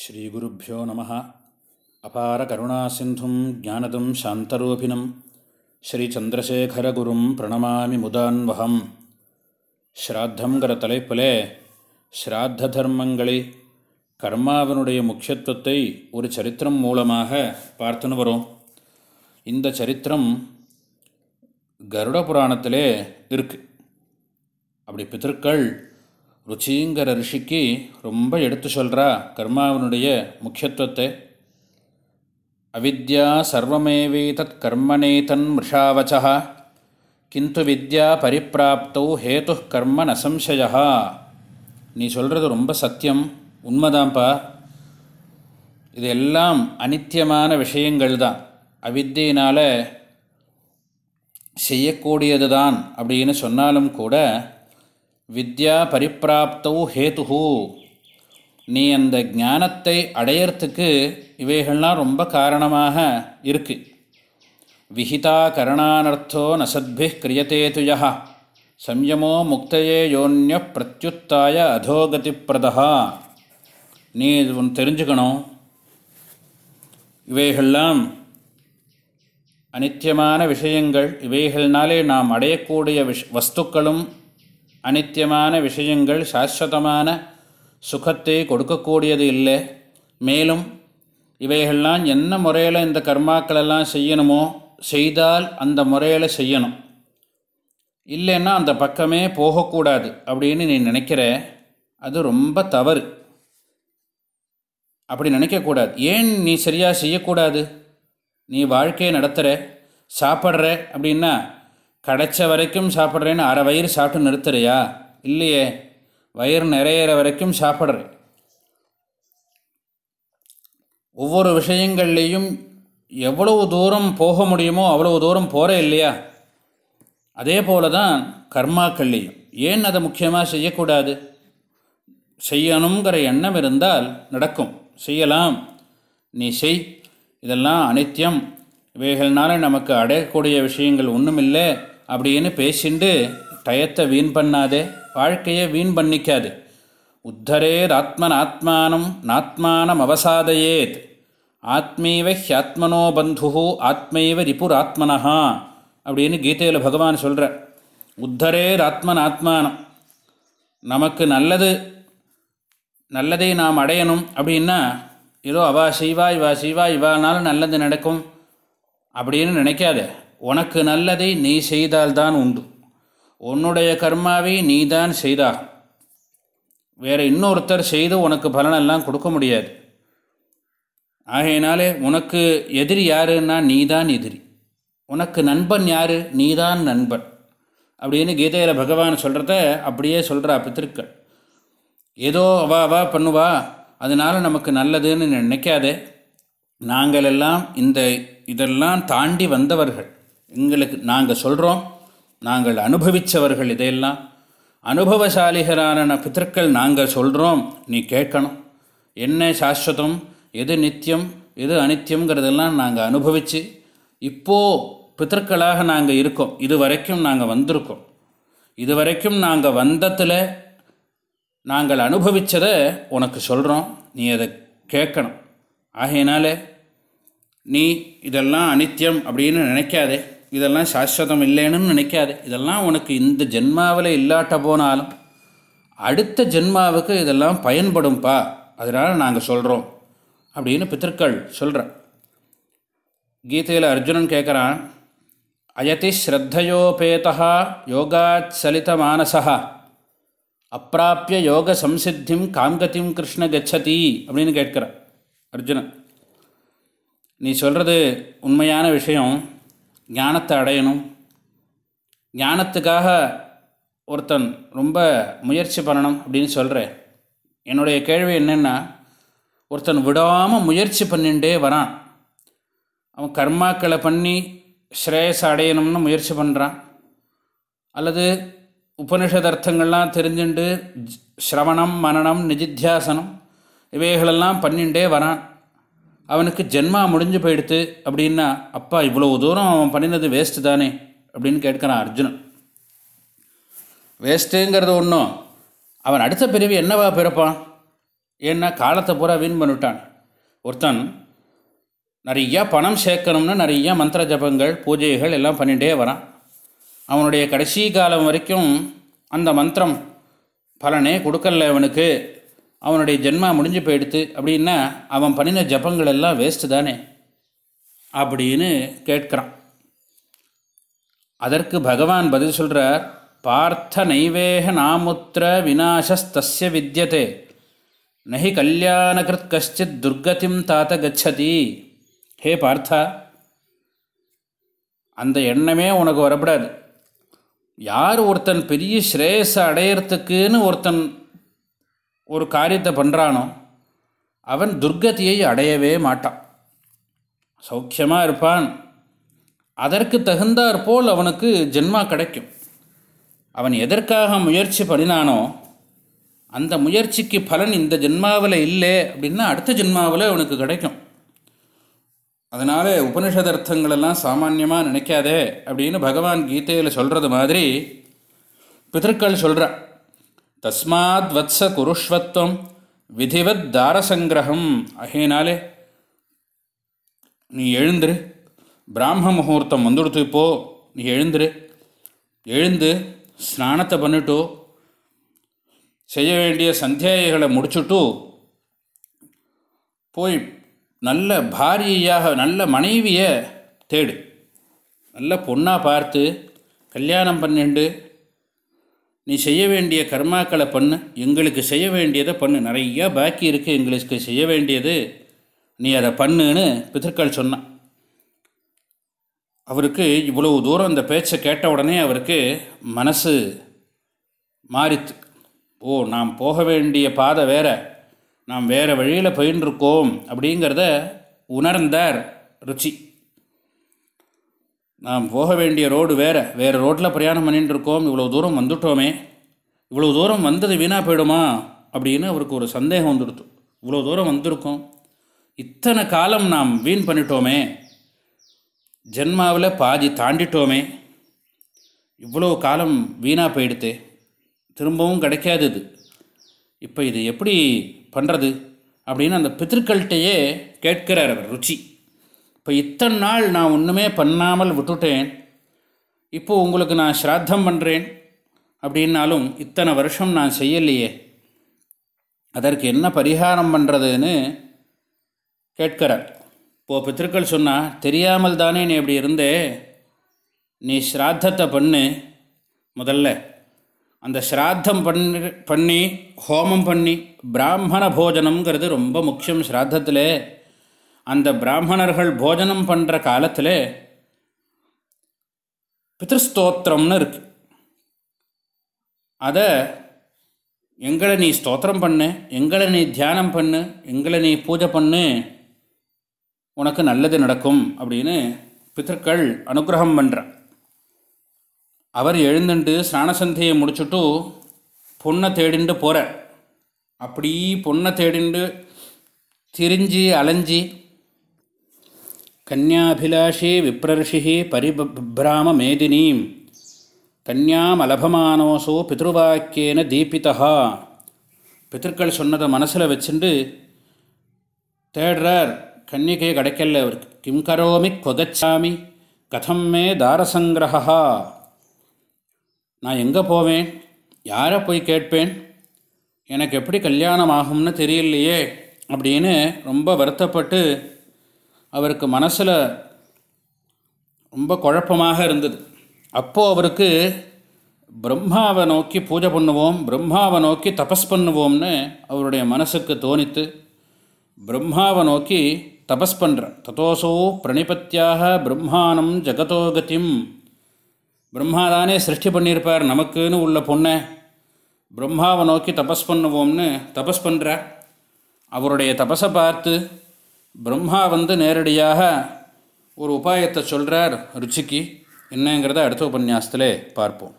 ஸ்ரீகுருப்போ நம அபார கருணாசிந்தும் ஜானதம் சாந்தரூபிணம். ஸ்ரீச்சந்திரசேகரகுரும் பிரணமாமி முதான்வகம் ஸ்ராத்தங்கிற தலைப்பிலே ஸ்ராத்த தர்மங்களை கர்மாவினுடைய முக்கியத்துவத்தை ஒரு சரித்திரம் மூலமாக பார்த்துன்னு வரும். இந்த சரித்திரம் கருட புராணத்திலே இருக்குது அப்படி பித்தர்கள் ருச்சிங்கிற ரிஷிக்கு ரொம்ப எடுத்து சொல்கிறா கர்மாவினுடைய முக்கியத்துவத்தை. அவித்யா சர்வமேவே தத் கர்மணேதன் மிருஷாவச்சா கிந்து வித்யா பரிப்பிராப்தோ ஹேத்து கர்ம நசம்சயா நீ சொல்கிறது ரொம்ப சத்தியம் உண்மைதான்ப்பா இது எல்லாம் அனித்தியமான விஷயங்கள் தான் அவித்தியினால் செய்யக்கூடியது தான் அப்படின்னு சொன்னாலும் கூட வித்யா பரிப்பிராப்தௌ ஹேத்துஹூ நீ அந்த ஞானத்தை அடையறதுக்கு இவைகள்லாம் ரொம்ப காரணமாக இருக்குது விஹிதா கரணானர்த்தோ நசத்பி கிரியத்தே துயா சம்யமோ முக்தையே யோன்ய பிரத்யுத்தாய அதோகதி பிரதா நீ இது ஒன்று தெரிஞ்சுக்கணும். இவைகள்லாம் அனித்தியமான விஷயங்கள். இவைகள்னாலே நாம் அடையக்கூடிய விஷ் வஸ்துக்களும் அனித்தியமான விஷயங்கள் சாஸ்வதமான சுகத்தை கொடுக்கக்கூடியது இல்லை. மேலும் இவைகள்லாம் என்ன முறையில் இந்த கர்மாக்களெல்லாம் செய்யணுமோ செய்தால் அந்த முறையில் செய்யணும். இல்லைன்னா அந்த பக்கமே போகக்கூடாது அப்படின்னு நீ நினைக்கிற அது ரொம்ப தவறு. அப்படி நினைக்கக்கூடாது. ஏன் நீ சரியாக செய்யக்கூடாது? நீ வாழ்க்கையை நடத்துகிற சாப்பிட்ற அப்படின்னா கிடைச்ச வரைக்கும் சாப்பிட்றேன்னு அரை வயிறு சாப்பிட்டு நிறுத்துறியா? இல்லையே. வயிறு நிறையிற வரைக்கும் சாப்பிட்ற ஒவ்வொரு விஷயங்கள்லேயும் எவ்வளவு தூரம் போக முடியுமோ அவ்வளவு தூரம் போகிற இல்லையா? அதே போல தான் கர்மாக்கள்லேயும். ஏன் அதை முக்கியமாக செய்யக்கூடாது? செய்யணுங்கிற எண்ணம் இருந்தால் நடக்கும். செய்யலாம். நீ செய். இதெல்லாம் அனித்தியம் இவைகள்னால நமக்கு அடையக்கூடிய விஷயங்கள் ஒன்றும் இல்லை அப்படின்னு பேசிண்டு டயத்தை வீண் பண்ணாதே வாழ்க்கையை வீண் பண்ணிக்காது. உத்தரேர் ஆத்மன் ஆத்மானம் நாத்மானம் அவசாதையேத். ஆத்மீவ ஹியாத்மனோ பந்து ஆத்மைவ ரிபுர் ஆத்மனஹா அப்படின்னு கீதையில் பகவான் சொல்கிறார் உத்தரேர் ஆத்மன் ஆத்மானம். நமக்கு நல்லது நல்லதை நாம் அடையணும் அப்படின்னா ஏதோ அவா செய்வா இவா செய்வா இவானாலும் நல்லது நடக்கும் அப்படின்னு நினைக்காதே. உனக்கு நல்லதை நீ செய்தால்தான் உண்டு. உன்னுடைய கர்மாவை நீ தான் செய்தாக வேறு இன்னொருத்தர் செய்து உனக்கு பலனெல்லாம் கொடுக்க முடியாது. ஆகையினாலே உனக்கு எதிரி யாருன்னா நீ தான் எதிரி. உனக்கு நண்பன் யார்? நீ தான் நண்பன். அப்படின்னு கீதையில் பகவான் சொல்கிறத அப்படியே சொல்கிறா பித்திருக்கள். ஏதோ அவா அவா பண்ணுவா. அதனால் நமக்கு நல்லதுன்னு நினைக்காதே. நாங்கள் எல்லாம் இந்த இதெல்லாம் தாண்டி வந்தவர்கள். எங்களுக்கு நாங்கள் சொல்கிறோம் நாங்கள் அனுபவித்தவர்கள் இதையெல்லாம். அனுபவசாலிகரான பித்தர்கள் நாங்கள் சொல்கிறோம் நீ கேட்கணும். என்ன சாஸ்வதம் எது நித்தியம் எது அனித்தியங்கிறதெல்லாம் நாங்கள் அனுபவித்து இப்போது பித்தர்களாக நாங்கள் இருக்கோம். இது வரைக்கும் நாங்கள் வந்திருக்கோம். இது வரைக்கும் நாங்கள் வந்தத்தில் நாங்கள் அனுபவித்ததை உனக்கு சொல்கிறோம் நீ அதை கேட்கணும். ஆகையினால நீ இதெல்லாம் அனித்தியம் அப்படின்னு நினைக்காதே. இதெல்லாம் சாஸ்வதம் இல்லைன்னு நினைக்காது. இதெல்லாம் உனக்கு இந்த ஜென்மாவில் இல்லாட்ட போனாலும் அடுத்த ஜென்மாவுக்கு இதெல்லாம் பயன்படும்பா. அதனால் நாங்கள் சொல்கிறோம் அப்படின்னு பித்திருக்கள் சொல்கிற கீதையில் அர்ஜுனன் கேட்குறான் அயதி ஸ்ரத்தையோபேதா யோகாத் சலித மானசா அப்பிராப்பிய யோக சம்சித்திம் காங்கத்திம் கிருஷ்ண கச்சதி அப்படின்னு கேட்குற அர்ஜுனன். நீ சொல்கிறது உண்மையான விஷயம். ஞானத்தை அடையணும். ஞானத்துக்காக ஒருத்தன் ரொம்ப முயற்சி பண்ணணும் அப்படின்னு சொல்கிறேன் என்னுடைய கேள்வி என்னென்னா ஒருத்தன் விடாமல் முயற்சி பண்ணிகிட்டே வரான். அவன் கர்மாக்களை பண்ணி ஸ்ரேயஸ் அடையணும்னு முயற்சி பண்ணுறான் அல்லது உபனிஷதர்த்தங்கள்லாம் தெரிஞ்சுண்டு ஸ்ரவணம் மனநம் நிதித்தியாசனம் இவைகளெல்லாம் பண்ணிகிட்டே வரான். அவனுக்கு ஜென்மா முடிஞ்சு போயிடுத்து அப்படின்னா அப்பா இவ்வளோ தூரம் அவன் பண்ணினது வேஸ்ட்டு தானே? அப்படின்னு கேட்குறான் அர்ஜுனன். வேஸ்ட்டுங்கிறது ஒன்றும் அவன் அடுத்த பிறவி என்னவா பிறப்பான்? ஏன்னா காலத்தை பூரா வீண் பண்ணிவிட்டான். ஒருத்தன் நிறையா பணம் சேர்க்கணும்னு நிறையா மந்திர ஜபங்கள் பூஜைகள் எல்லாம் பண்ணிகிட்டே வரான். அவனுடைய கடைசி காலம் வரைக்கும் அந்த மந்திரம் பலனே கொடுக்கல அவனுக்கு. அவனுடைய ஜென்மா முடிஞ்சு போயிடுத்து அப்படின்னா அவன் பண்ணின ஜபங்கள் எல்லாம் வேஸ்ட்டு தானே? அப்படின்னு கேட்குறான். அதற்கு பகவான் பதில் சொல்கிறார் பார்த்த நைவேக நாமுத்திர விநாசஸ்தஸ்ய வித்தியதே நஹி கல்யாணகிருத் கஷ்டித் துர்கதிம் தாத்த கச்சதி. ஹே பார்த்தா அந்த எண்ணமே உனக்கு வரப்படாது. யார் ஒருத்தன் பெரிய ஸ்ரேயஸை அடையிறதுக்குன்னு ஒருத்தன் ஒரு காரியத்தை பண்ணுறானோ அவன் துர்கதியை அடையவே மாட்டான். சௌக்கியமாக இருப்பான். அதற்கு தகுந்தாற் போல் அவனுக்கு ஜென்மா கிடைக்கும். அவன் எதற்காக முயற்சி பண்ணினானோ அந்த முயற்சிக்கு பலன் இந்த ஜென்மாவில் இல்லை அப்படின்னா அடுத்த ஜென்மாவில் அவனுக்கு கிடைக்கும். அதனால் உபனிஷதர்த்தங்களெல்லாம் சாமான்யமாக நினைக்காதே அப்படின்னு பகவான் கீதையில் சொல்கிறது மாதிரி பிதற்கள் சொல்கிறான் தஸ்மாத் வத்ச குருஷ்வத்வம் விதிவத் தாரசங்கிரகம். ஆகையினாலே நீ எழுந்துரு. பிராம முகூர்த்தம் வந்துடுத்து இப்போ நீ எழுந்துரு. எழுந்து ஸ்நானத்தை பண்ணிட்டு செய்ய வேண்டிய சந்தியாயைகளை முடிச்சுட்டு போய் நல்ல பாரியையாக நல்ல மனைவியை தேடு. நல்ல பொண்ணாக பார்த்து கல்யாணம் பண்ணிண்டு நீ செய்ய வேண்டிய கர்மாக்களை பண்ணு. எங்களுக்கு செய்ய வேண்டியதை பண்ணு. நிறையா பாக்கி இருக்குது எங்களுக்கு செய்ய வேண்டியது. நீ அதை பண்ணுன்னு பிதற்கள் சொன்னான். அவருக்கு இவ்வளவு தூரம் அந்த பேச்சை கேட்ட உடனே அவருக்கு மனசு மாறித்து ஓ நாம் போக வேண்டிய பாதை வேற. நாம் வேறு வழியில் போயின்ட்டுருக்கோம் அப்படிங்கிறத உணர்ந்தார் ருச்சி. நாம் போக வேண்டிய ரோடு வேறு. வேறு ரோட்டில் பிரயாணம் பண்ணிட்டு இருக்கோம் இவ்வளோ தூரம் வந்துட்டோமே. இவ்வளோ தூரம் வந்தது வீணாக போயிடுமா? அப்படின்னு அவருக்கு ஒரு சந்தேகம் வந்துடுத்து இவ்வளோ தூரம் வந்திருக்கோம். இத்தனை காலம் நாம் வீண் பண்ணிட்டோமே. ஜென்மாவில் பாதி தாண்டிட்டோமே. இவ்வளோ காலம் வீணாக போயிடுத்து. திரும்பவும் கிடைக்காது இது. இப்போ இது எப்படி பண்ணுறது அப்படின்னு அந்த பித்திருக்கள்கிட்டையே கேட்கிறார் அவர் ருச்சி. இப்போ இத்தனை நாள் நான் ஒன்றுமே பண்ணாமல் விட்டுட்டேன். இப்போது உங்களுக்கு நான் ஸ்ராத்தம் பண்ணுறேன் அப்படின்னாலும் இத்தனை வருஷம் நான் செய்யலையே. அதற்கு என்ன பரிகாரம் பண்ணுறதுன்னு கேட்கிறார். இப்போது பித்திருக்கள் சொன்னால் தெரியாமல் தானே நீ இப்படி இருந்தே? நீ ஸ்ராத்தத்தை பண்ணு முதல்ல. அந்த ஸ்ராத்தம் பண்ணி பண்ணி ஹோமம் பண்ணி பிராமண போஜனம்ங்கிறது ரொம்ப முக்கியம் ஸ்ராத்தத்தில். அந்த பிராமணர்கள் போஜனம் பண்ணுற காலத்தில் பித்ருஸ்தோத்திரம்னு இருக்கு. அதை எங்களை நீ ஸ்தோத்திரம் பண்ணு எங்களை நீ தியானம் பண்ணு எங்களை நீ பூஜை பண்ணு உனக்கு நல்லது நடக்கும் அப்படின்னு பித்தர்கள் அனுகிரகம் பண்ணுறான் அவர் எழுந்துண்டு ஸ்நானசந்தையை முடிச்சுட்டு பொண்ணை தேடிண்டு போகிற அப்படி பொண்ணை தேடிண்டு திரிஞ்சு அலைஞ்சி கன்யாபிலாஷி விப்ரர்ஷி பரிபிராம மேதினீம் கன்யாம் அலபமானோசோ பித்ருவாக்கியேன தீபிதா பித்திருக்கள் சொன்னதை மனசில் வச்சுண்டு தேடுறார். கன்னிகை கிடைக்கல அவருக்கு கிம் கரோமி கொகச்சாமி கதம் மே தாரசங்கிரகா நான் எங்கே போவேன்? யாரை போய் கேட்பேன்? எனக்கு எப்படி கல்யாணம் ஆகும்னு தெரியலையே அப்படின்னு ரொம்ப வருத்தப்பட்டு அவருக்கு மனசில் ரொம்ப குழப்பமாக இருந்தது. அப்போது அவருக்கு பிரம்மாவை நோக்கி பூஜை பண்ணுவோம் பிரம்மாவை நோக்கி தபஸ் பண்ணுவோம்னு அவருடைய மனசுக்கு தோணித்து பிரம்மாவை நோக்கி தபஸ் பண்ணுற ததோசோ பிரணிபத்தியாக பிரம்மானம் ஜகதோகதிம் பிரம்மாதானே சிருஷ்டி பண்ணியிருப்பார் நமக்குன்னு உள்ள பொண்ணை. பிரம்மாவை நோக்கி தபஸ் பண்ணுவோம்னு தபஸ் பண்ணுற அவருடைய தபஸை பார்த்து பிரம்மா வந்து நேரடியாக ஒரு உபாயத்தை சொல்கிறார் ருச்சிக்கு. என்னங்கிறத அடுத்த உபன்யாசத்தில் பார்ப்போம்.